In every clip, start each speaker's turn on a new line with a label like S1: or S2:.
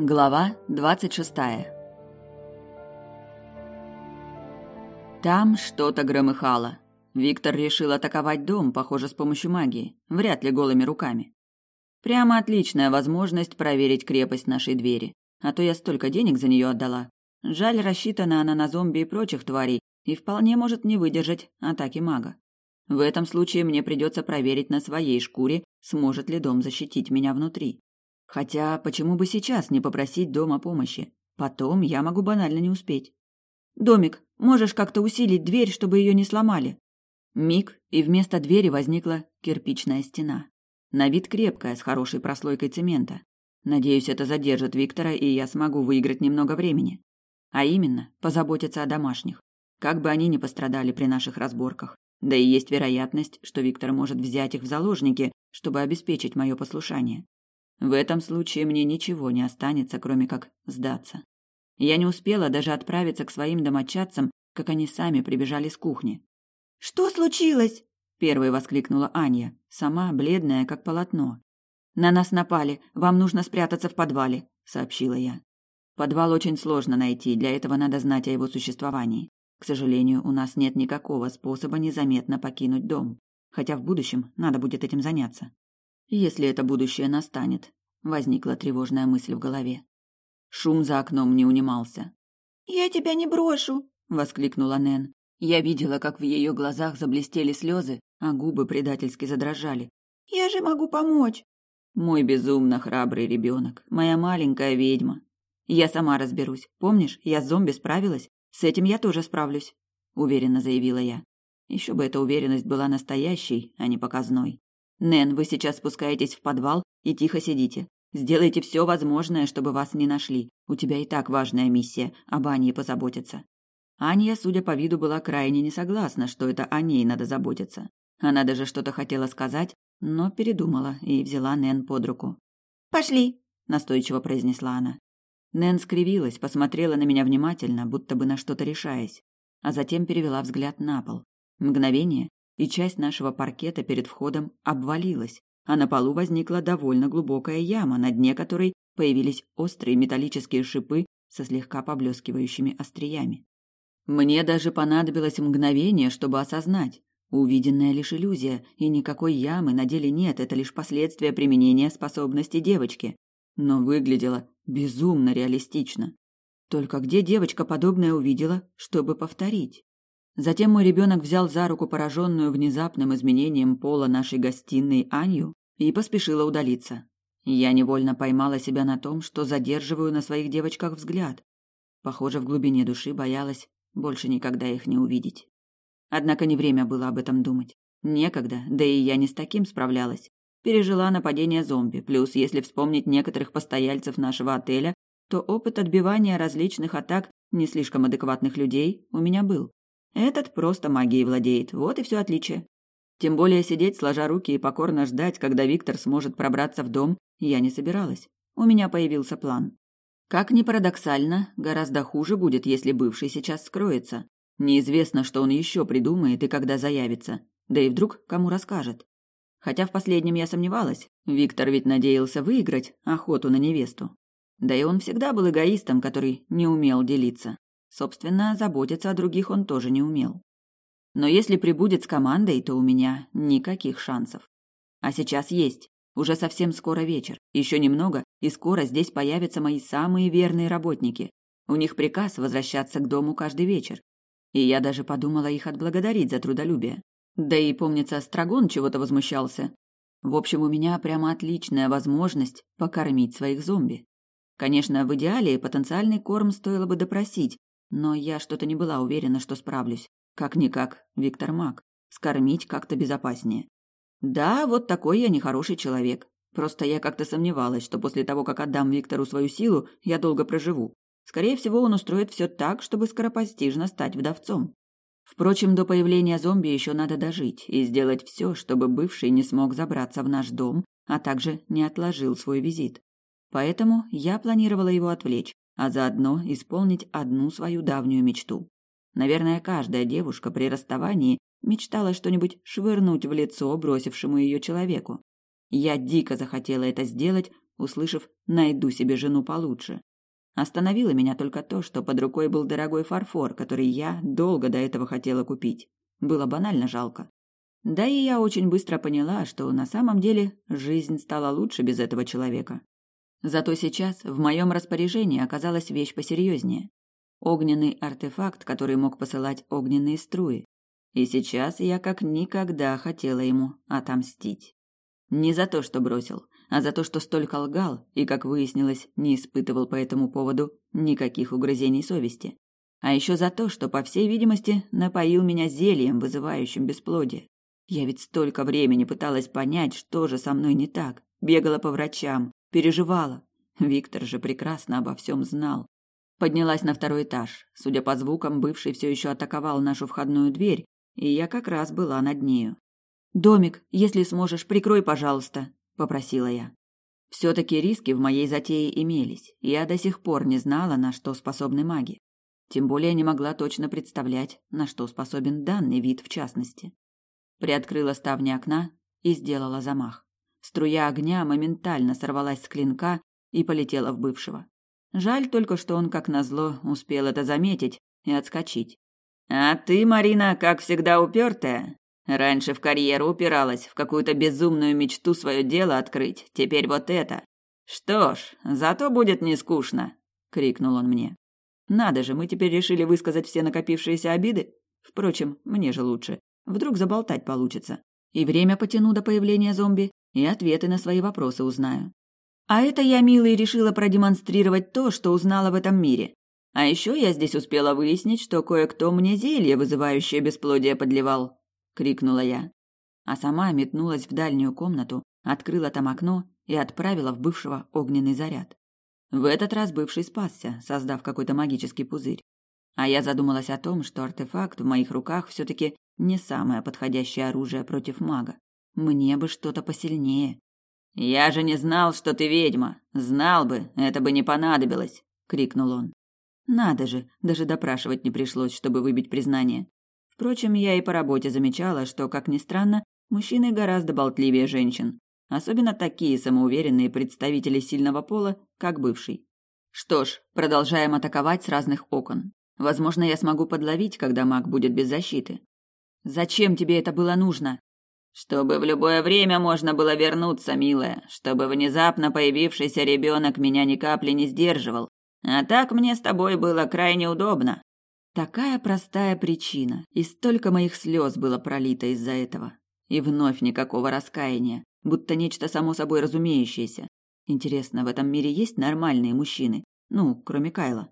S1: Глава двадцать шестая Там что-то громыхало. Виктор решил атаковать дом, похоже, с помощью магии, вряд ли голыми руками. Прямо отличная возможность проверить крепость нашей двери. А то я столько денег за нее отдала. Жаль, рассчитана она на зомби и прочих тварей, и вполне может не выдержать атаки мага. В этом случае мне придется проверить на своей шкуре, сможет ли дом защитить меня внутри. Хотя, почему бы сейчас не попросить дом о помощи? Потом я могу банально не успеть. «Домик, можешь как-то усилить дверь, чтобы ее не сломали?» Миг, и вместо двери возникла кирпичная стена. На вид крепкая, с хорошей прослойкой цемента. Надеюсь, это задержит Виктора, и я смогу выиграть немного времени. А именно, позаботиться о домашних. Как бы они ни пострадали при наших разборках. Да и есть вероятность, что Виктор может взять их в заложники, чтобы обеспечить мое послушание. В этом случае мне ничего не останется, кроме как сдаться. Я не успела даже отправиться к своим домочадцам, как они сами прибежали с кухни.
S2: «Что случилось?»
S1: – первой воскликнула Аня, сама бледная, как полотно. «На нас напали, вам нужно спрятаться в подвале», – сообщила я. Подвал очень сложно найти, для этого надо знать о его существовании. К сожалению, у нас нет никакого способа незаметно покинуть дом, хотя в будущем надо будет этим заняться. Если это будущее настанет, возникла тревожная мысль в голове. Шум за окном не унимался.
S2: «Я тебя не брошу!» — воскликнула Нэн.
S1: Я видела, как в ее глазах заблестели слезы, а губы предательски задрожали.
S2: «Я же могу помочь!»
S1: «Мой безумно храбрый ребенок, моя маленькая ведьма. Я сама разберусь. Помнишь, я с зомби справилась? С этим я тоже справлюсь», — уверенно заявила я. Еще бы эта уверенность была настоящей, а не показной. «Нэн, вы сейчас спускаетесь в подвал и тихо сидите. Сделайте все возможное, чтобы вас не нашли. У тебя и так важная миссия – об Анье позаботиться». Аня, судя по виду, была крайне не согласна, что это о ней надо заботиться. Она даже что-то хотела сказать, но передумала и взяла Нэн под руку.
S2: «Пошли», –
S1: настойчиво произнесла она. Нэн скривилась, посмотрела на меня внимательно, будто бы на что-то решаясь, а затем перевела взгляд на пол. Мгновение, и часть нашего паркета перед входом обвалилась, а на полу возникла довольно глубокая яма, на дне которой появились острые металлические шипы со слегка поблескивающими остриями. Мне даже понадобилось мгновение, чтобы осознать. Увиденная лишь иллюзия, и никакой ямы на деле нет, это лишь последствия применения способности девочки. Но выглядело безумно реалистично. Только где девочка подобное увидела, чтобы повторить? Затем мой ребенок взял за руку пораженную внезапным изменением пола нашей гостиной Аню и поспешила удалиться. Я невольно поймала себя на том, что задерживаю на своих девочках взгляд. Похоже, в глубине души боялась больше никогда их не увидеть. Однако не время было об этом думать. Некогда, да и я не с таким справлялась. Пережила нападение зомби, плюс, если вспомнить некоторых постояльцев нашего отеля, то опыт отбивания различных атак не слишком адекватных людей у меня был. Этот просто магией владеет, вот и все отличие. Тем более сидеть сложа руки и покорно ждать, когда Виктор сможет пробраться в дом, я не собиралась. У меня появился план. Как ни парадоксально, гораздо хуже будет, если бывший сейчас скроется. Неизвестно, что он еще придумает и когда заявится. Да и вдруг кому расскажет. Хотя в последнем я сомневалась. Виктор ведь надеялся выиграть охоту на невесту. Да и он всегда был эгоистом, который не умел делиться. Собственно, заботиться о других он тоже не умел. Но если прибудет с командой, то у меня никаких шансов. А сейчас есть. Уже совсем скоро вечер. Еще немного, и скоро здесь появятся мои самые верные работники. У них приказ возвращаться к дому каждый вечер. И я даже подумала их отблагодарить за трудолюбие. Да и, помнится, Астрагон чего-то возмущался. В общем, у меня прямо отличная возможность покормить своих зомби. Конечно, в идеале потенциальный корм стоило бы допросить, но я что-то не была уверена, что справлюсь. Как-никак, Виктор Мак. Скормить как-то безопаснее. Да, вот такой я нехороший человек. Просто я как-то сомневалась, что после того, как отдам Виктору свою силу, я долго проживу. Скорее всего, он устроит все так, чтобы скоропостижно стать вдовцом. Впрочем, до появления зомби еще надо дожить и сделать все, чтобы бывший не смог забраться в наш дом, а также не отложил свой визит. Поэтому я планировала его отвлечь, а заодно исполнить одну свою давнюю мечту. Наверное, каждая девушка при расставании мечтала что-нибудь швырнуть в лицо бросившему ее человеку. Я дико захотела это сделать, услышав «найду себе жену получше». Остановило меня только то, что под рукой был дорогой фарфор, который я долго до этого хотела купить. Было банально жалко. Да и я очень быстро поняла, что на самом деле жизнь стала лучше без этого человека. Зато сейчас в моем распоряжении оказалась вещь посерьезнее. Огненный артефакт, который мог посылать огненные струи. И сейчас я как никогда хотела ему отомстить. Не за то, что бросил, а за то, что столько лгал и, как выяснилось, не испытывал по этому поводу никаких угрызений совести. А еще за то, что, по всей видимости, напоил меня зельем, вызывающим бесплодие. Я ведь столько времени пыталась понять, что же со мной не так. Бегала по врачам, переживала. Виктор же прекрасно обо всем знал. Поднялась на второй этаж. Судя по звукам, бывший все еще атаковал нашу входную дверь, и я как раз была над нею. «Домик, если сможешь, прикрой, пожалуйста», — попросила я. Все-таки риски в моей затее имелись, я до сих пор не знала, на что способны маги. Тем более не могла точно представлять, на что способен данный вид в частности. Приоткрыла ставни окна и сделала замах. Струя огня моментально сорвалась с клинка и полетела в бывшего. Жаль только, что он, как назло, успел это заметить и отскочить. «А ты, Марина, как всегда упертая. Раньше в карьеру упиралась, в какую-то безумную мечту свое дело открыть. Теперь вот это. Что ж, зато будет не скучно», — крикнул он мне. «Надо же, мы теперь решили высказать все накопившиеся обиды? Впрочем, мне же лучше. Вдруг заболтать получится. И время потяну до появления зомби, и ответы на свои вопросы узнаю. А это я, милый, решила продемонстрировать то, что узнала в этом мире. А еще я здесь успела выяснить, что кое-кто мне зелье, вызывающее бесплодие, подливал. Крикнула я. А сама метнулась в дальнюю комнату, открыла там окно и отправила в бывшего огненный заряд. В этот раз бывший спасся, создав какой-то магический пузырь. А я задумалась о том, что артефакт в моих руках все-таки не самое подходящее оружие против мага. Мне бы что-то посильнее. Я же не знал, что ты ведьма. Знал бы, это бы не понадобилось, крикнул он. Надо же, даже допрашивать не пришлось, чтобы выбить признание. Впрочем, я и по работе замечала, что, как ни странно, мужчины гораздо болтливее женщин, особенно такие самоуверенные представители сильного пола, как бывший. Что ж, продолжаем атаковать с разных окон. Возможно, я смогу подловить, когда маг будет без защиты. Зачем тебе это было нужно? Чтобы в любое время можно было вернуться, милая, чтобы внезапно появившийся ребенок меня ни капли не сдерживал. А так мне с тобой было крайне удобно. Такая простая причина, и столько моих слез было пролито из-за этого. И вновь никакого раскаяния, будто нечто само собой разумеющееся. Интересно, в этом мире есть нормальные мужчины? Ну, кроме Кайла.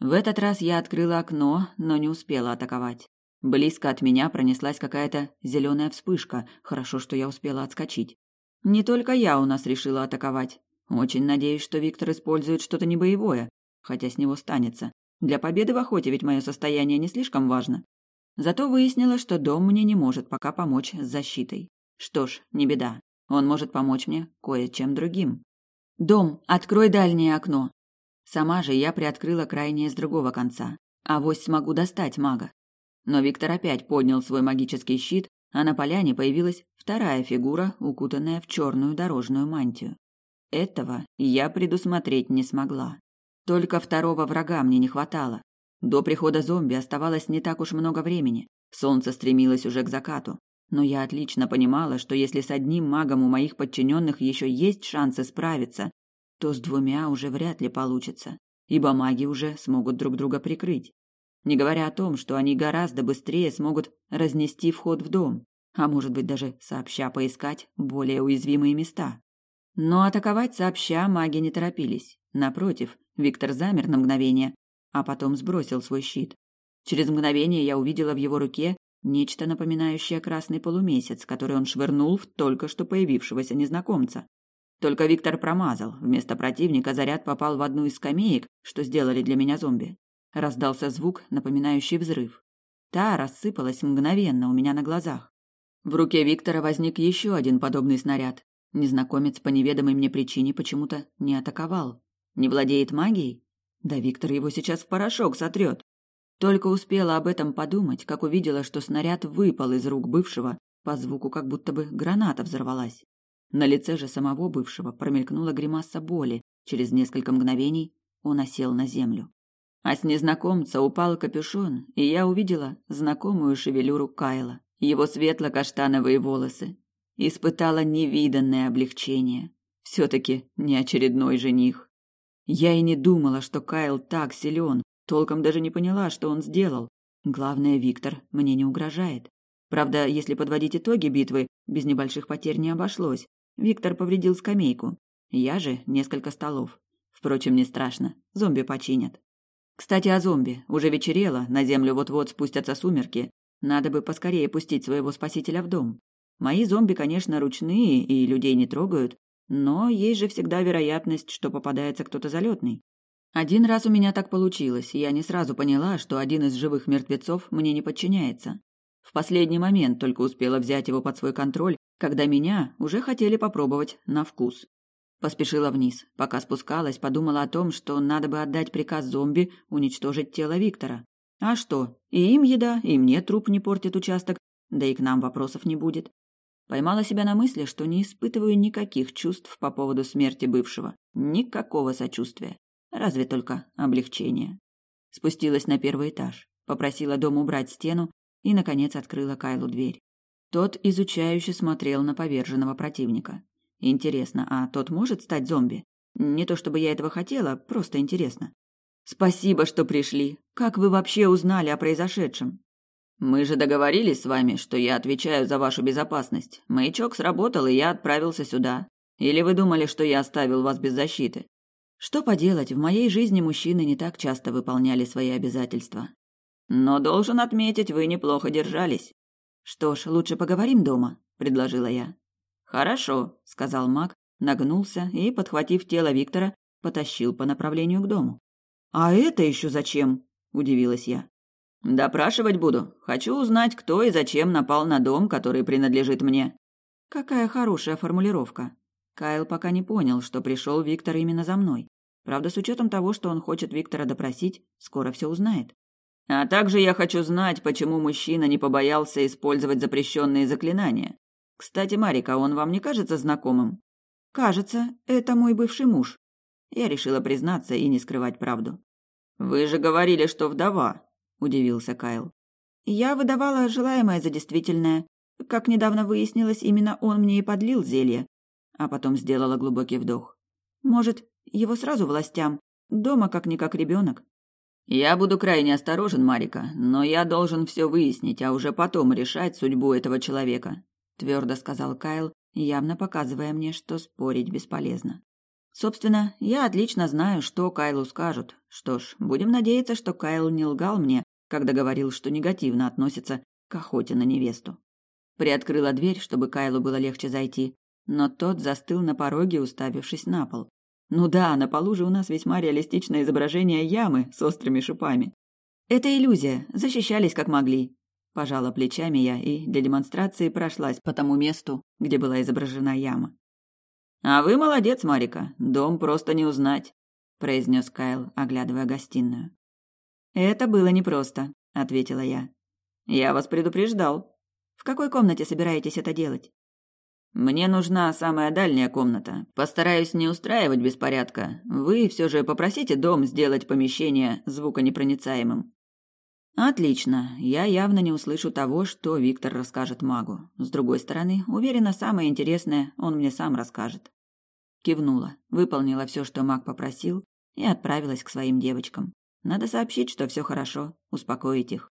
S1: В этот раз я открыла окно, но не успела атаковать. Близко от меня пронеслась какая-то зеленая вспышка. Хорошо, что я успела отскочить. Не только я у нас решила атаковать. Очень надеюсь, что Виктор использует что-то не боевое, хотя с него станется. Для победы в охоте ведь мое состояние не слишком важно. Зато выяснила, что дом мне не может пока помочь с защитой. Что ж, не беда. Он может помочь мне кое-чем другим. «Дом, открой дальнее окно!» Сама же я приоткрыла крайнее с другого конца. А вось смогу достать мага. Но Виктор опять поднял свой магический щит, а на поляне появилась вторая фигура, укутанная в черную дорожную мантию. Этого я предусмотреть не смогла. Только второго врага мне не хватало. До прихода зомби оставалось не так уж много времени. Солнце стремилось уже к закату. Но я отлично понимала, что если с одним магом у моих подчиненных еще есть шансы справиться, то с двумя уже вряд ли получится, ибо маги уже смогут друг друга прикрыть не говоря о том, что они гораздо быстрее смогут разнести вход в дом, а может быть даже сообща поискать более уязвимые места. Но атаковать сообща маги не торопились. Напротив, Виктор замер на мгновение, а потом сбросил свой щит. Через мгновение я увидела в его руке нечто напоминающее красный полумесяц, который он швырнул в только что появившегося незнакомца. Только Виктор промазал. Вместо противника заряд попал в одну из скамеек, что сделали для меня зомби. Раздался звук, напоминающий взрыв. Та рассыпалась мгновенно у меня на глазах. В руке Виктора возник еще один подобный снаряд. Незнакомец по неведомой мне причине почему-то не атаковал. Не владеет магией? Да Виктор его сейчас в порошок сотрет. Только успела об этом подумать, как увидела, что снаряд выпал из рук бывшего, по звуку как будто бы граната взорвалась. На лице же самого бывшего промелькнула гримаса боли. Через несколько мгновений он осел на землю. А с незнакомца упал капюшон, и я увидела знакомую шевелюру Кайла, его светло-каштановые волосы. Испытала невиданное облегчение. Все-таки не очередной жених. Я и не думала, что Кайл так силен, толком даже не поняла, что он сделал. Главное, Виктор мне не угрожает. Правда, если подводить итоги битвы, без небольших потерь не обошлось. Виктор повредил скамейку. Я же несколько столов. Впрочем, не страшно. Зомби починят. Кстати, о зомби. Уже вечерело, на землю вот-вот спустятся сумерки. Надо бы поскорее пустить своего спасителя в дом. Мои зомби, конечно, ручные и людей не трогают, но есть же всегда вероятность, что попадается кто-то залетный. Один раз у меня так получилось, я не сразу поняла, что один из живых мертвецов мне не подчиняется. В последний момент только успела взять его под свой контроль, когда меня уже хотели попробовать на вкус. Поспешила вниз. Пока спускалась, подумала о том, что надо бы отдать приказ зомби уничтожить тело Виктора. А что? И им еда, и мне труп не портит участок, да и к нам вопросов не будет. Поймала себя на мысли, что не испытываю никаких чувств по поводу смерти бывшего. Никакого сочувствия. Разве только облегчение. Спустилась на первый этаж, попросила дом убрать стену и, наконец, открыла Кайлу дверь. Тот изучающе смотрел на поверженного противника. Интересно, а тот может стать зомби? Не то чтобы я этого хотела, просто интересно. Спасибо, что пришли. Как вы вообще узнали о произошедшем? Мы же договорились с вами, что я отвечаю за вашу безопасность. Маячок сработал, и я отправился сюда. Или вы думали, что я оставил вас без защиты? Что поделать, в моей жизни мужчины не так часто выполняли свои обязательства. Но должен отметить, вы неплохо держались. Что ж, лучше поговорим дома, предложила я. «Хорошо», — сказал маг, нагнулся и, подхватив тело Виктора, потащил по направлению к дому. «А это еще зачем?» – удивилась я. «Допрашивать буду. Хочу узнать, кто и зачем напал на дом, который принадлежит мне». Какая хорошая формулировка. Кайл пока не понял, что пришел Виктор именно за мной. Правда, с учетом того, что он хочет Виктора допросить, скоро все узнает. А также я хочу знать, почему мужчина не побоялся использовать запрещенные заклинания. Кстати, Марика, он вам не кажется знакомым? Кажется, это мой бывший муж. Я решила признаться и не скрывать правду. Вы же говорили, что вдова, удивился Кайл. Я выдавала желаемое за действительное. Как недавно выяснилось, именно он мне и подлил зелье. А потом сделала глубокий вдох. Может, его сразу властям? Дома как-никак ребенок. Я буду крайне осторожен, Марика, но я должен все выяснить, а уже потом решать судьбу этого человека твердо сказал Кайл, явно показывая мне, что спорить бесполезно. Собственно, я отлично знаю, что Кайлу скажут. Что ж, будем надеяться, что Кайл не лгал мне, когда говорил, что негативно относится к охоте на невесту. Приоткрыла дверь, чтобы Кайлу было легче зайти, но тот застыл на пороге, уставившись на пол. Ну да, на полу же у нас весьма реалистичное изображение ямы с острыми шипами. Это иллюзия, защищались как могли. Пожала плечами я и для демонстрации прошлась по тому месту, где была изображена яма. «А вы молодец, Марика, дом просто не узнать», – произнес Кайл, оглядывая гостиную. «Это было непросто», – ответила я. «Я вас предупреждал. В какой комнате собираетесь это делать?» «Мне нужна самая дальняя комната. Постараюсь не устраивать беспорядка. Вы все же попросите дом сделать помещение звуконепроницаемым. Отлично. Я явно не услышу того, что Виктор расскажет магу. С другой стороны, уверена, самое интересное он мне сам расскажет. Кивнула, выполнила все, что маг попросил, и отправилась к своим девочкам. Надо сообщить, что все хорошо, успокоить их.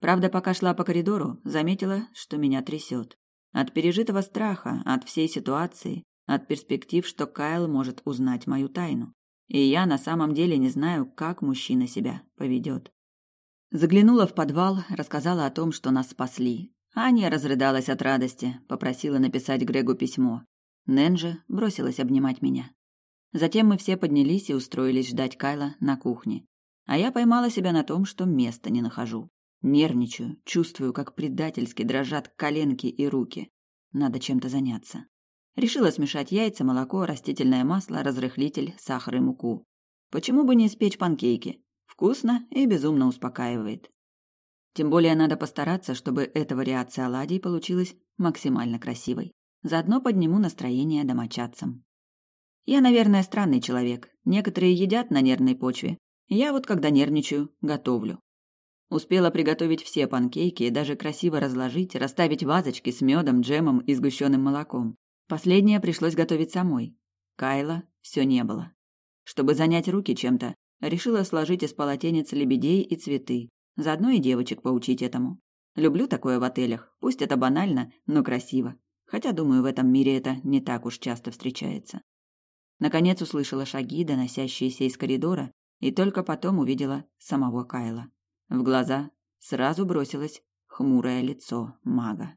S1: Правда, пока шла по коридору, заметила, что меня трясет. От пережитого страха, от всей ситуации, от перспектив, что Кайл может узнать мою тайну. И я на самом деле не знаю, как мужчина себя поведет. Заглянула в подвал, рассказала о том, что нас спасли. Аня разрыдалась от радости, попросила написать Грегу письмо. Нэн же бросилась обнимать меня. Затем мы все поднялись и устроились ждать Кайла на кухне. А я поймала себя на том, что места не нахожу. Нервничаю, чувствую, как предательски дрожат коленки и руки. Надо чем-то заняться. Решила смешать яйца, молоко, растительное масло, разрыхлитель, сахар и муку. Почему бы не испечь панкейки? Вкусно и безумно успокаивает. Тем более надо постараться, чтобы эта вариация оладий получилась максимально красивой. Заодно подниму настроение домочадцам. Я, наверное, странный человек. Некоторые едят на нервной почве. Я вот, когда нервничаю, готовлю. Успела приготовить все панкейки и даже красиво разложить, расставить вазочки с медом, джемом и сгущенным молоком. Последнее пришлось готовить самой. Кайла все не было. Чтобы занять руки чем-то, решила сложить из полотенец лебедей и цветы, заодно и девочек поучить этому. Люблю такое в отелях, пусть это банально, но красиво. Хотя, думаю, в этом мире это не так уж часто встречается. Наконец услышала шаги, доносящиеся из коридора, и только потом увидела самого Кайла. В глаза сразу бросилось хмурое лицо мага.